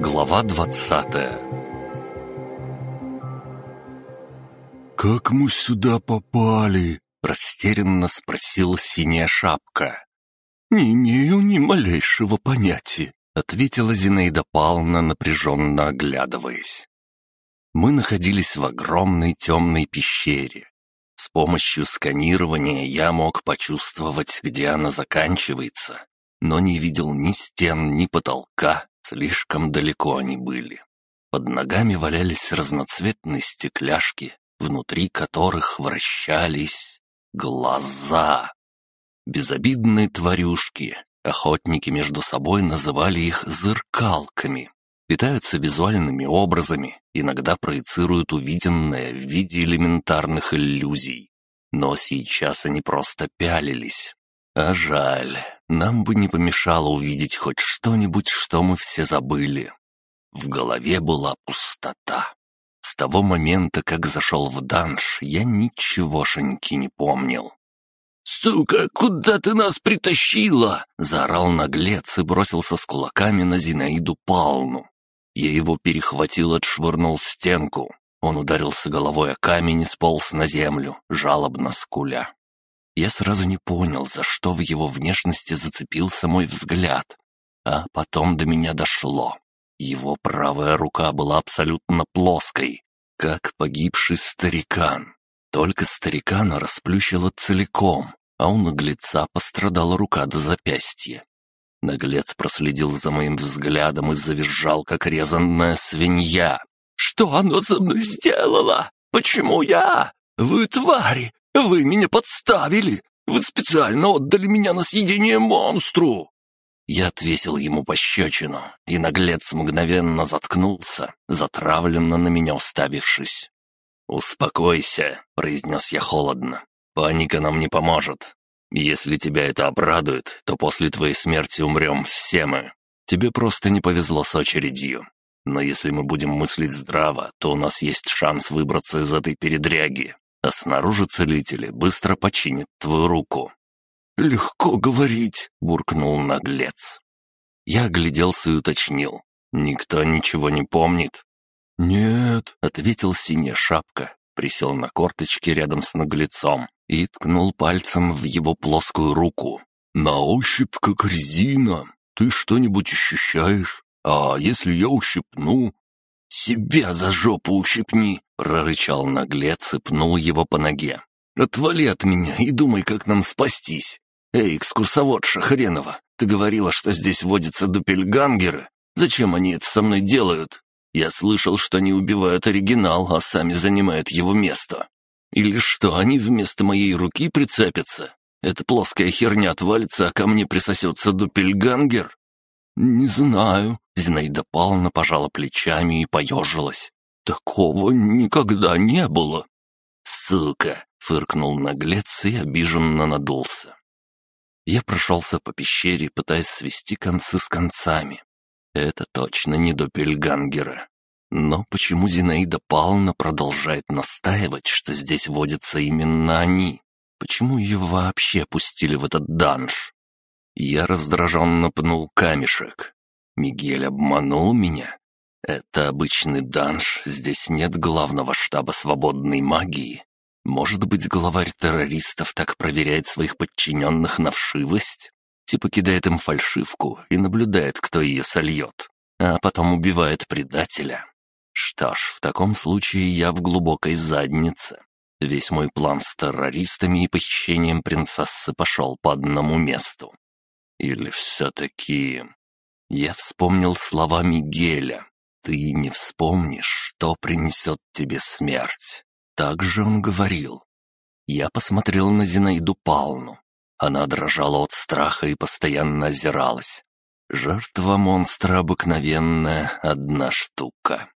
Глава двадцатая «Как мы сюда попали?» — растерянно спросила синяя шапка. «Не имею ни малейшего понятия», — ответила Зинаида Павловна, напряженно оглядываясь. Мы находились в огромной темной пещере. С помощью сканирования я мог почувствовать, где она заканчивается, но не видел ни стен, ни потолка, слишком далеко они были. Под ногами валялись разноцветные стекляшки, внутри которых вращались глаза. Безобидные тварюшки, охотники между собой называли их зеркалками. Питаются визуальными образами, иногда проецируют увиденное в виде элементарных иллюзий. Но сейчас они просто пялились. А жаль, нам бы не помешало увидеть хоть что-нибудь, что мы все забыли. В голове была пустота. С того момента, как зашел в данж, я ничегошеньки не помнил. «Сука, куда ты нас притащила?» — заорал наглец и бросился с кулаками на Зинаиду Палну. Я его перехватил, отшвырнул в стенку. Он ударился головой о камень и сполз на землю, жалобно скуля. Я сразу не понял, за что в его внешности зацепился мой взгляд. А потом до меня дошло. Его правая рука была абсолютно плоской, как погибший старикан. Только старикана расплющило целиком, а у наглеца пострадала рука до запястья. Наглец проследил за моим взглядом и завизжал, как резанная свинья. «Что оно со мной сделало? Почему я? Вы твари! Вы меня подставили! Вы специально отдали меня на съедение монстру!» Я отвесил ему пощечину, и наглец мгновенно заткнулся, затравленно на меня уставившись. «Успокойся», — произнес я холодно. «Паника нам не поможет. Если тебя это обрадует, то после твоей смерти умрем все мы. Тебе просто не повезло с очередью. Но если мы будем мыслить здраво, то у нас есть шанс выбраться из этой передряги а снаружи целители быстро починят твою руку». «Легко говорить», — буркнул наглец. Я огляделся и уточнил. «Никто ничего не помнит?» «Нет», — ответил синяя шапка, присел на корточки рядом с наглецом и ткнул пальцем в его плоскую руку. «На ощупь как резина. Ты что-нибудь ощущаешь? А если я ущипну, «Себя за жопу ущипни!» — прорычал наглец и пнул его по ноге. «Отвали от меня и думай, как нам спастись! Эй, экскурсоводша хренова, ты говорила, что здесь водятся дупельгангеры? Зачем они это со мной делают? Я слышал, что они убивают оригинал, а сами занимают его место. Или что, они вместо моей руки прицепятся? Эта плоская херня отвалится, а ко мне присосется дупельгангер? «Не знаю». Зинаида Павловна пожала плечами и поежилась. «Такого никогда не было». «Сука!» — фыркнул наглец и обиженно надулся. Я прошелся по пещере, пытаясь свести концы с концами. Это точно не допельгангеры. Но почему Зинаида Павловна продолжает настаивать, что здесь водятся именно они? Почему ее вообще пустили в этот данж? Я раздраженно пнул камешек. Мигель обманул меня. Это обычный данж, здесь нет главного штаба свободной магии. Может быть, главарь террористов так проверяет своих подчиненных на вшивость? Типа кидает им фальшивку и наблюдает, кто ее сольет, а потом убивает предателя. Что ж, в таком случае я в глубокой заднице. Весь мой план с террористами и похищением принцессы пошел по одному месту. Или все-таки... Я вспомнил слова Мигеля. «Ты не вспомнишь, что принесет тебе смерть». Так же он говорил. Я посмотрел на Зинаиду Палну. Она дрожала от страха и постоянно озиралась. Жертва монстра обыкновенная одна штука.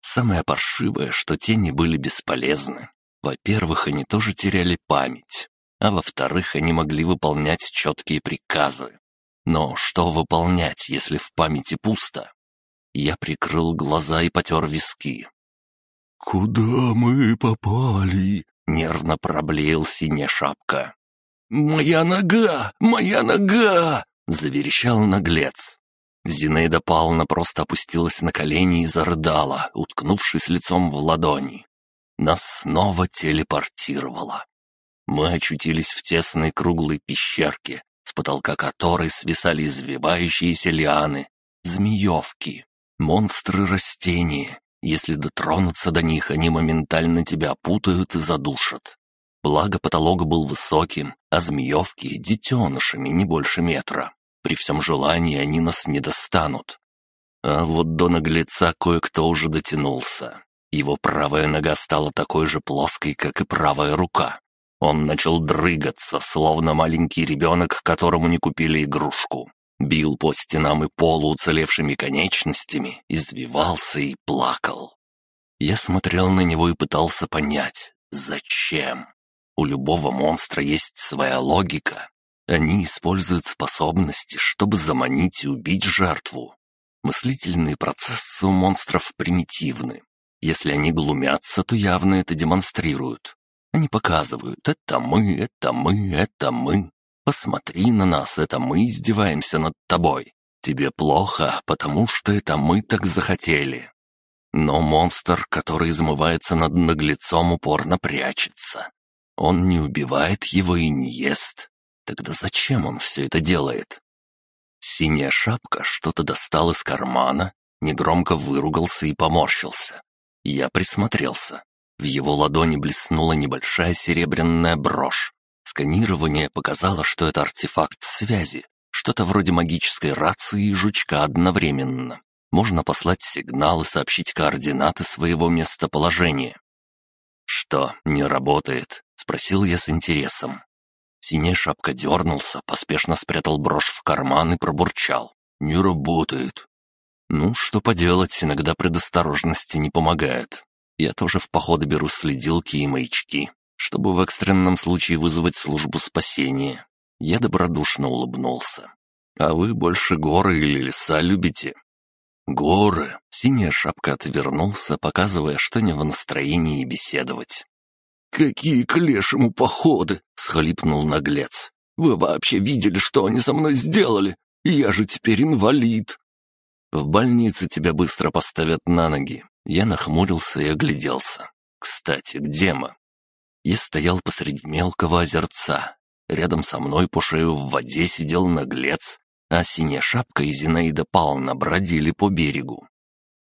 Самое паршивое, что тени были бесполезны. Во-первых, они тоже теряли память а во-вторых, они могли выполнять четкие приказы. Но что выполнять, если в памяти пусто? Я прикрыл глаза и потер виски. «Куда мы попали?» — нервно проблеял синяя шапка. «Моя нога! Моя нога!» — заверещал наглец. Зинаида Павловна просто опустилась на колени и зарыдала, уткнувшись лицом в ладони. Нас снова телепортировало. Мы очутились в тесной круглой пещерке, с потолка которой свисали извивающиеся лианы, змеевки, монстры растения. Если дотронуться до них, они моментально тебя путают и задушат. Благо потолок был высоким, а змеевки — детенышами не больше метра. При всем желании они нас не достанут. А вот до наглеца кое-кто уже дотянулся. Его правая нога стала такой же плоской, как и правая рука. Он начал дрыгаться, словно маленький ребенок, которому не купили игрушку. Бил по стенам и полу уцелевшими конечностями, извивался и плакал. Я смотрел на него и пытался понять, зачем. У любого монстра есть своя логика, они используют способности, чтобы заманить и убить жертву. Мыслительные процессы у монстров примитивны. Если они глумятся, то явно это демонстрируют. Они показывают «это мы, это мы, это мы». Посмотри на нас, это мы издеваемся над тобой. Тебе плохо, потому что это мы так захотели. Но монстр, который измывается над наглецом, упорно прячется. Он не убивает его и не ест. Тогда зачем он все это делает? Синяя шапка что-то достал из кармана, негромко выругался и поморщился. Я присмотрелся. В его ладони блеснула небольшая серебряная брошь. Сканирование показало, что это артефакт связи, что-то вроде магической рации и жучка одновременно. Можно послать сигнал и сообщить координаты своего местоположения. «Что, не работает?» — спросил я с интересом. Синяя шапка дернулся, поспешно спрятал брошь в карман и пробурчал. «Не работает». «Ну, что поделать, иногда предосторожности не помогает. Я тоже в походы беру следилки и маячки, чтобы в экстренном случае вызвать службу спасения». Я добродушно улыбнулся. «А вы больше горы или леса любите?» «Горы!» — синяя шапка отвернулся, показывая, что не в настроении беседовать. «Какие к лешему походы!» — схлипнул наглец. «Вы вообще видели, что они со мной сделали? Я же теперь инвалид!» «В больнице тебя быстро поставят на ноги». Я нахмурился и огляделся. «Кстати, где мы?» Я стоял посреди мелкого озерца. Рядом со мной по шею в воде сидел наглец, а синяя шапка и Зинаида Павловна бродили по берегу.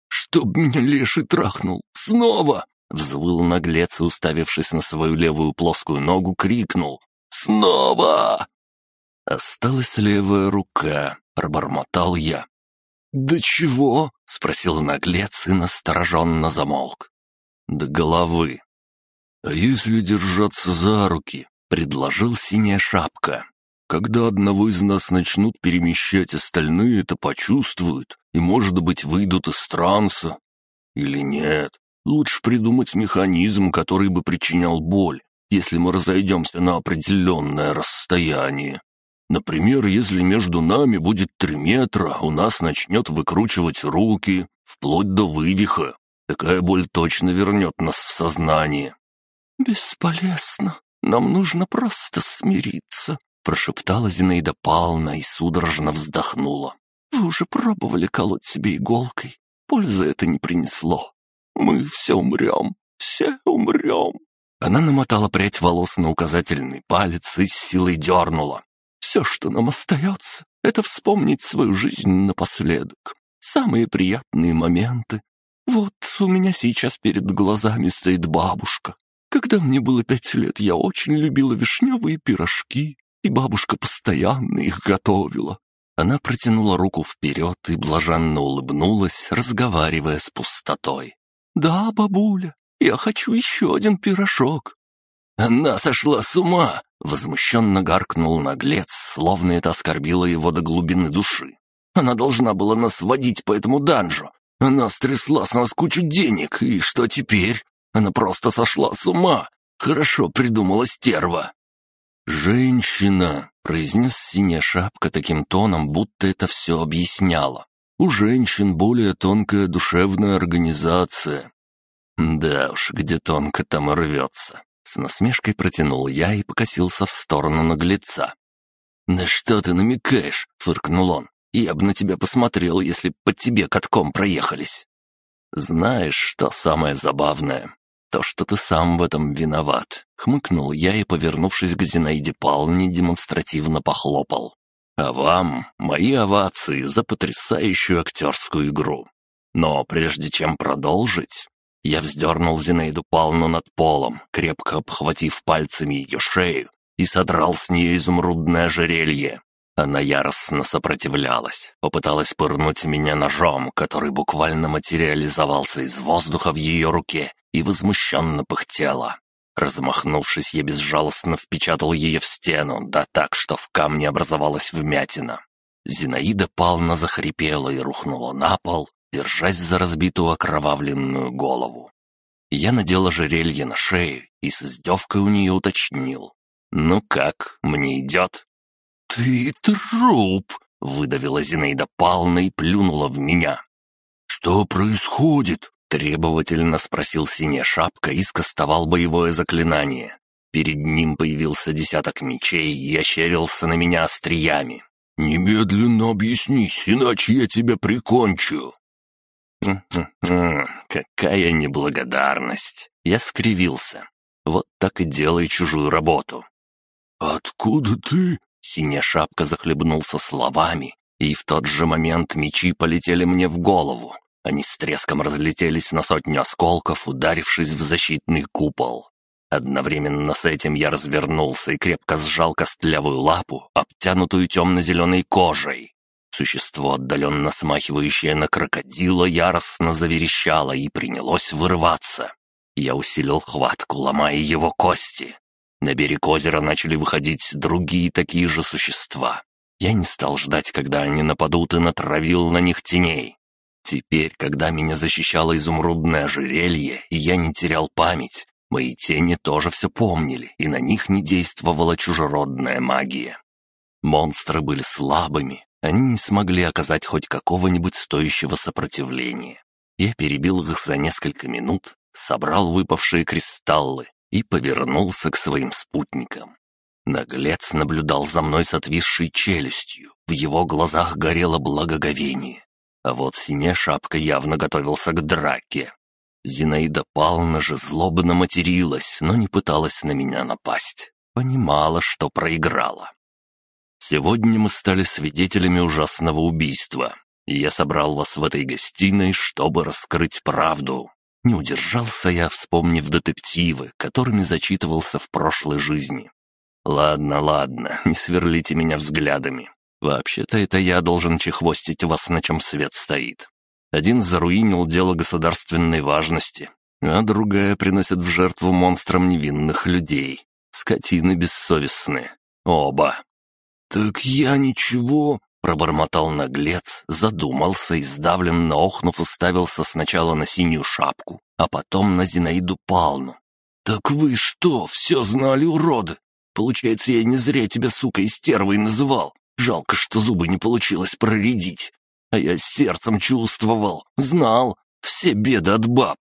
«Чтоб меня леший трахнул! Снова!» Взвыл наглец и, уставившись на свою левую плоскую ногу, крикнул «Снова!» «Осталась левая рука», — пробормотал я. «Да чего?» — спросил наглец и настороженно замолк. «До головы». «А если держаться за руки?» — предложил синяя шапка. «Когда одного из нас начнут перемещать, остальные это почувствуют и, может быть, выйдут из транса. Или нет? Лучше придумать механизм, который бы причинял боль, если мы разойдемся на определенное расстояние. Например, если между нами будет три метра, у нас начнет выкручивать руки, вплоть до вывиха. Такая боль точно вернет нас в сознание». «Бесполезно. Нам нужно просто смириться», — прошептала Зинаида Павловна и судорожно вздохнула. «Вы уже пробовали колоть себе иголкой. Пользы это не принесло. Мы все умрем, все умрем». Она намотала прядь волос на указательный палец и с силой дернула. «Все, что нам остается, это вспомнить свою жизнь напоследок. Самые приятные моменты. Вот у меня сейчас перед глазами стоит бабушка. Когда мне было пять лет, я очень любила вишневые пирожки, и бабушка постоянно их готовила. Она протянула руку вперед и блаженно улыбнулась, разговаривая с пустотой. «Да, бабуля, я хочу еще один пирожок». «Она сошла с ума!» — возмущенно гаркнул наглец, словно это оскорбило его до глубины души. «Она должна была нас водить по этому данжу. Она стрясла с нас кучу денег, и что теперь? Она просто сошла с ума. Хорошо придумала стерва». «Женщина», — произнес синяя шапка таким тоном, будто это все объясняло. У женщин более тонкая душевная организация. Да уж, где тонко, там рвется. С насмешкой протянул я и покосился в сторону наглеца. «На что ты намекаешь?» — фыркнул он. Я бы на тебя посмотрел, если под тебе катком проехались». «Знаешь, что самое забавное? То, что ты сам в этом виноват», — хмыкнул я и, повернувшись к Зинаиде Павловне, демонстративно похлопал. «А вам мои овации за потрясающую актерскую игру. Но прежде чем продолжить, я вздернул Зинаиду Павловну над полом, крепко обхватив пальцами ее шею и содрал с нее изумрудное ожерелье. Она яростно сопротивлялась, попыталась пырнуть меня ножом, который буквально материализовался из воздуха в ее руке и возмущенно пыхтела. Размахнувшись, я безжалостно впечатал ее в стену, да так, что в камне образовалась вмятина. Зинаида Павловна захрипела и рухнула на пол, держась за разбитую окровавленную голову. Я надел ожерелье на шею и с издевкой у нее уточнил. «Ну как, мне идет?» «Ты труп!» — выдавила Зинаида Павловна и плюнула в меня. «Что происходит?» — требовательно спросил синяя шапка и скостовал боевое заклинание. Перед ним появился десяток мечей и ощерился на меня остриями. «Немедленно объяснись, иначе я тебя прикончу!» Какая неблагодарность! Я скривился. Вот так и делай чужую работу. «Откуда ты?» Синяя шапка захлебнулся словами, и в тот же момент мечи полетели мне в голову. Они с треском разлетелись на сотню осколков, ударившись в защитный купол. Одновременно с этим я развернулся и крепко сжал костлявую лапу, обтянутую темно-зеленой кожей. Существо, отдаленно смахивающее на крокодила, яростно заверещало и принялось вырываться. Я усилил хватку, ломая его кости. На берег озера начали выходить другие такие же существа. Я не стал ждать, когда они нападут, и натравил на них теней. Теперь, когда меня защищало изумрудное ожерелье, и я не терял память, мои тени тоже все помнили, и на них не действовала чужеродная магия. Монстры были слабыми, они не смогли оказать хоть какого-нибудь стоящего сопротивления. Я перебил их за несколько минут, собрал выпавшие кристаллы и повернулся к своим спутникам. Наглец наблюдал за мной с отвисшей челюстью, в его глазах горело благоговение. А вот синяя шапка явно готовился к драке. Зинаида Павловна же злобно материлась, но не пыталась на меня напасть. Понимала, что проиграла. Сегодня мы стали свидетелями ужасного убийства, и я собрал вас в этой гостиной, чтобы раскрыть правду. Не удержался я, вспомнив детективы, которыми зачитывался в прошлой жизни. Ладно, ладно, не сверлите меня взглядами. Вообще-то это я должен чехвостить вас, на чем свет стоит. Один заруинил дело государственной важности, а другая приносит в жертву монстрам невинных людей. Скотины бессовестные. Оба. «Так я ничего...» — пробормотал наглец, задумался и, сдавленно охнув, уставился сначала на синюю шапку, а потом на Зинаиду Палну. «Так вы что, все знали, уроды? Получается, я не зря тебя, сука, и стервой называл. Жалко, что зубы не получилось проредить. А я сердцем чувствовал, знал, все беды от баб».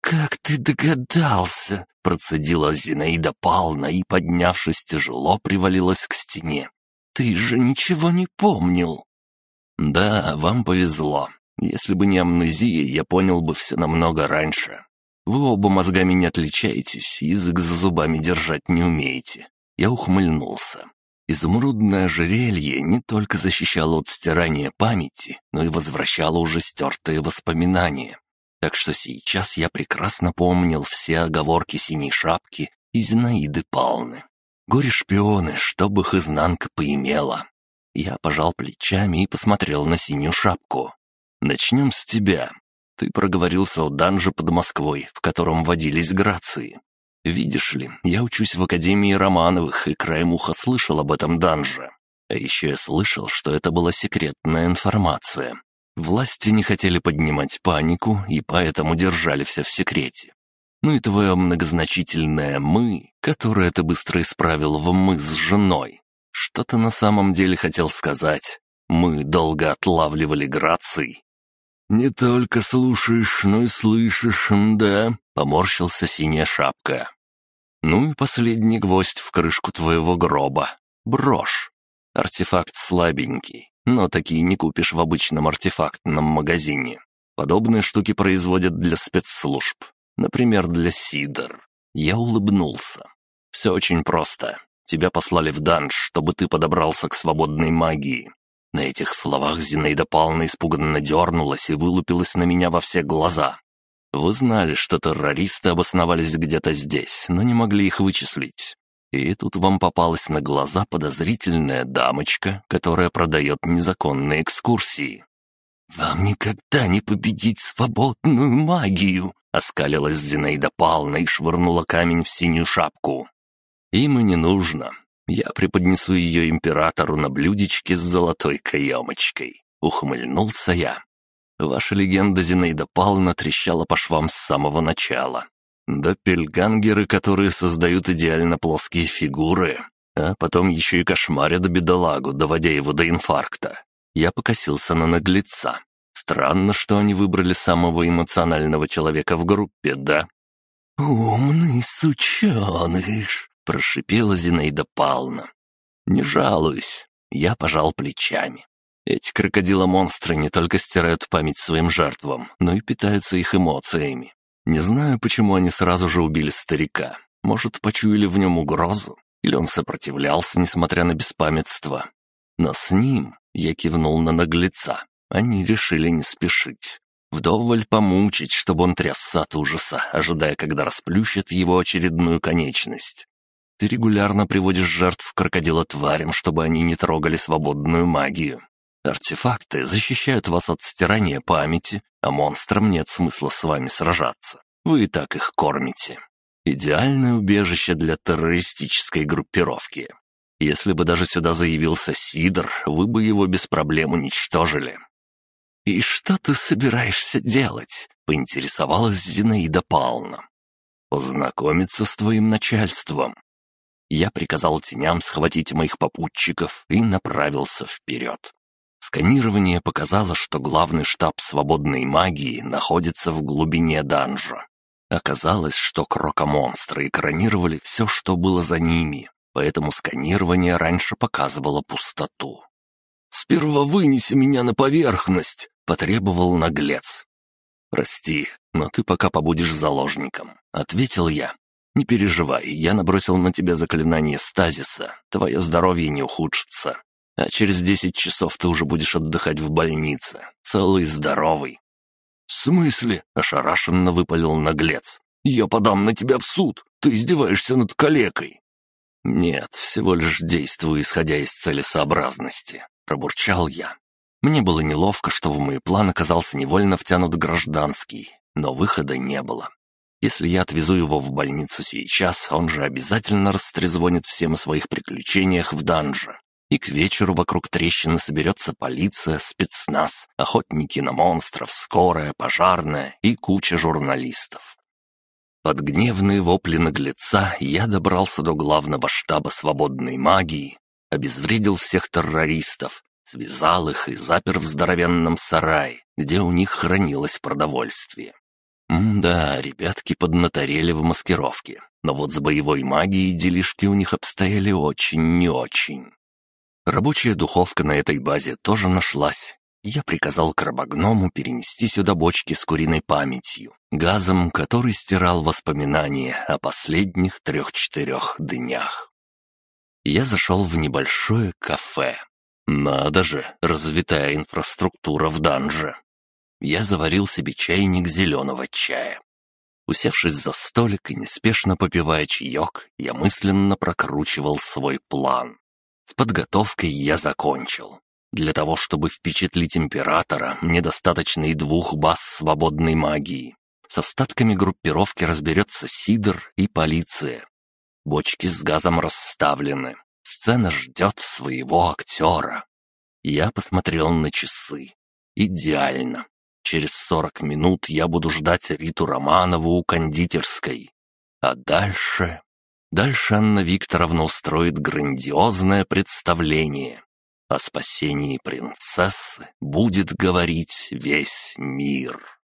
«Как ты догадался?» — процедила Зинаида Павловна и, поднявшись тяжело, привалилась к стене. «Ты же ничего не помнил!» «Да, вам повезло. Если бы не амнезия, я понял бы все намного раньше. Вы оба мозгами не отличаетесь, язык за зубами держать не умеете». Я ухмыльнулся. Изумрудное ожерелье не только защищало от стирания памяти, но и возвращало уже стертые воспоминания. Так что сейчас я прекрасно помнил все оговорки синей шапки и Зинаиды Палны. Горе-шпионы, чтоб их изнанка поимела. Я пожал плечами и посмотрел на синюю шапку. «Начнем с тебя. Ты проговорился о данже под Москвой, в котором водились грации. Видишь ли, я учусь в Академии Романовых и краем уха слышал об этом данже. А еще я слышал, что это была секретная информация. Власти не хотели поднимать панику и поэтому держали все в секрете. Ну и твое многозначительное «мы», которое ты быстро исправил в «мы» с женой. Что ты на самом деле хотел сказать? Мы долго отлавливали граций. «Не только слушаешь, но и слышишь, да?» — поморщился синяя шапка. «Ну и последний гвоздь в крышку твоего гроба. Брошь. Артефакт слабенький, но такие не купишь в обычном артефактном магазине. Подобные штуки производят для спецслужб, например, для Сидор. Я улыбнулся. Все очень просто. Тебя послали в данж, чтобы ты подобрался к свободной магии. На этих словах Зинаида Павловна испуганно дернулась и вылупилась на меня во все глаза. Вы знали, что террористы обосновались где-то здесь, но не могли их вычислить. И тут вам попалась на глаза подозрительная дамочка, которая продает незаконные экскурсии. «Вам никогда не победить свободную магию!» — оскалилась Зинаида Павловна и швырнула камень в синюю шапку. «Им и не нужно. Я преподнесу ее императору на блюдечке с золотой каемочкой». Ухмыльнулся я. Ваша легенда Зинаида Павловна трещала по швам с самого начала. Доппельгангеры, которые создают идеально плоские фигуры, а потом еще и кошмарят бедолагу, доводя его до инфаркта. Я покосился на наглеца. Странно, что они выбрали самого эмоционального человека в группе, да? «Умный сученыш!» — прошипела Зинаида Павловна. «Не жалуюсь». Я пожал плечами. Эти крокодиломонстры не только стирают память своим жертвам, но и питаются их эмоциями. Не знаю, почему они сразу же убили старика. Может, почуяли в нем угрозу? Или он сопротивлялся, несмотря на беспамятство? Но с ним, я кивнул на наглеца, они решили не спешить. Вдоволь помучить, чтобы он трясся от ужаса, ожидая, когда расплющит его очередную конечность. Ты регулярно приводишь жертв крокодила тварям, чтобы они не трогали свободную магию. Артефакты защищают вас от стирания памяти, а монстрам нет смысла с вами сражаться. Вы и так их кормите. Идеальное убежище для террористической группировки. Если бы даже сюда заявился Сидор, вы бы его без проблем уничтожили. «И что ты собираешься делать?» — поинтересовалась Зинаида Павловна. «Познакомиться с твоим начальством». Я приказал теням схватить моих попутчиков и направился вперед. Сканирование показало, что главный штаб свободной магии находится в глубине данжа. Оказалось, что крокомонстры экранировали все, что было за ними, поэтому сканирование раньше показывало пустоту. «Сперва вынеси меня на поверхность!» — потребовал наглец. «Прости, но ты пока побудешь заложником», — ответил я. «Не переживай, я набросил на тебя заклинание стазиса, твое здоровье не ухудшится а через десять часов ты уже будешь отдыхать в больнице, целый здоровый». «В смысле?» — ошарашенно выпалил наглец. «Я подам на тебя в суд. Ты издеваешься над калекой». «Нет, всего лишь действую, исходя из целесообразности», — пробурчал я. Мне было неловко, что в мои планы оказался невольно втянут гражданский, но выхода не было. Если я отвезу его в больницу сейчас, он же обязательно растрезвонит всем о своих приключениях в данже и к вечеру вокруг трещины соберется полиция, спецназ, охотники на монстров, скорая, пожарная и куча журналистов. Под гневные вопли наглеца я добрался до главного штаба свободной магии, обезвредил всех террористов, связал их и запер в здоровенном сарае, где у них хранилось продовольствие. М-да, ребятки поднаторели в маскировке, но вот с боевой магией делишки у них обстояли очень не очень. Рабочая духовка на этой базе тоже нашлась. Я приказал крабогному перенести сюда бочки с куриной памятью, газом, который стирал воспоминания о последних трех-четырех днях. Я зашел в небольшое кафе. Надо же, развитая инфраструктура в данже. Я заварил себе чайник зеленого чая. Усевшись за столик и неспешно попивая чаек, я мысленно прокручивал свой план. С подготовкой я закончил. Для того, чтобы впечатлить императора, мне достаточно и двух баз свободной магии. С остатками группировки разберется Сидор и полиция. Бочки с газом расставлены. Сцена ждет своего актера. Я посмотрел на часы. Идеально. Через сорок минут я буду ждать Риту Романову у кондитерской. А дальше... Дальше Анна Викторовна устроит грандиозное представление. О спасении принцессы будет говорить весь мир.